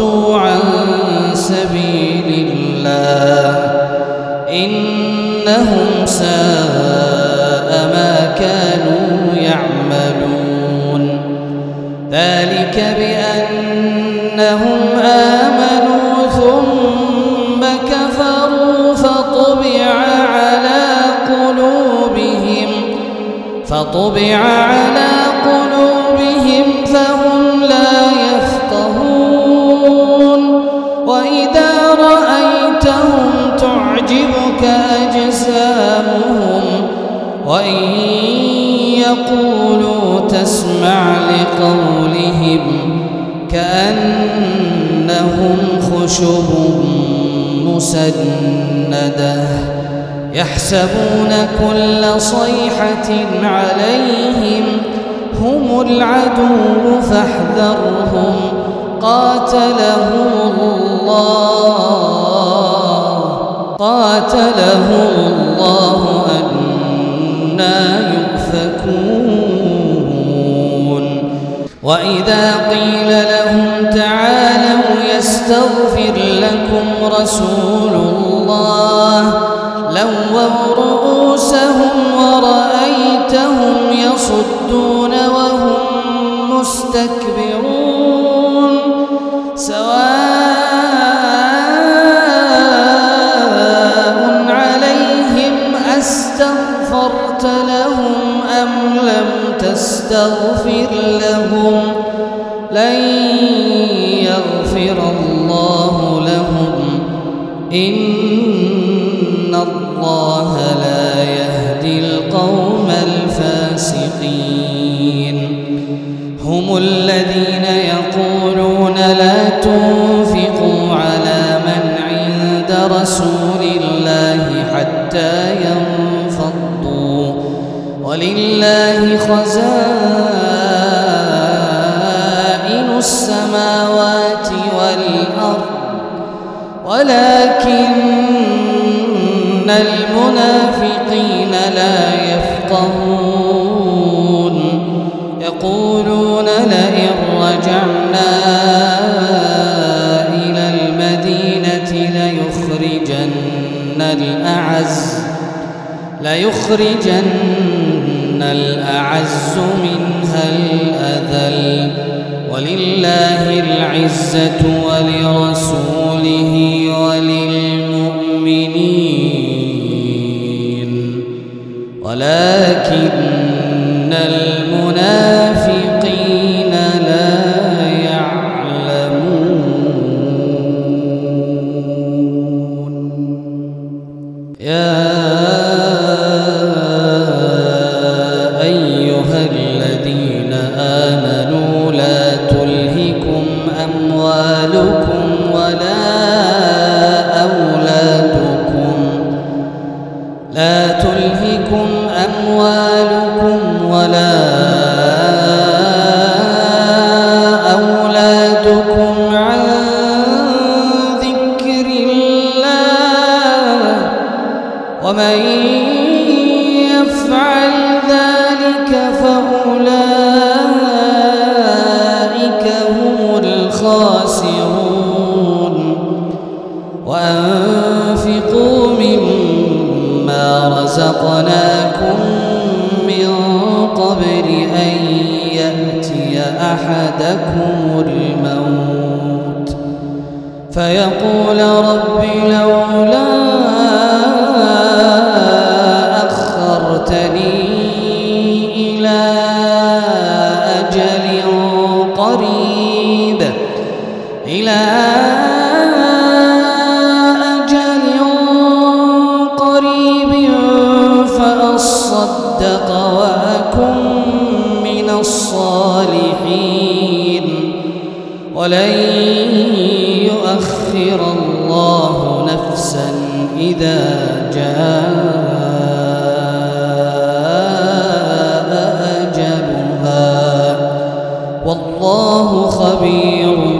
فصدوا عن سبيل الله إنهم ساء ما كانوا يعملون. ذلك بأنهم آمنوا ثم كفروا فطبع على قلوبهم فطبع على وإن يقولوا تسمع لقولهم كأنهم خشب مسندة يحسبون كل صيحة عليهم هم العدو فاحذرهم قاتلهم الله قاتلهم الله أنا يؤفكون. وإذا قيل لهم تعالوا يستغفر لكم رسول الله لووا رؤوسهم ورأيتهم يصدون وهم مستكبرون. لهم أم لم تستغفر لهم لن يغفر الله لهم إن الله لا يهدي القوم الفاسقين هم الذين يقولون لا تنفقوا ولله خزائن السماوات والأرض ولكن المنافقين لا يفقهون. يقولون لئن رجعنا إلى المدينة ليخرجن الأعز ليخرجن الأعز منها الأذل ولله العزة ولرسوله وللمؤمنين ولكن المنافقين أيها الذين آمنوا لا تلهكم أموالكم ولا أولادكم. لا تلهكم أموالكم ولا أولادكم رزقناكم من قبل أن يأتي أحدكم الموت فيقول رب لولا أخرتني إلى أجل قريب إلى تقواكم من الصالحين. ولن يؤخر الله نفسا إذا جاء أجلها. والله خبير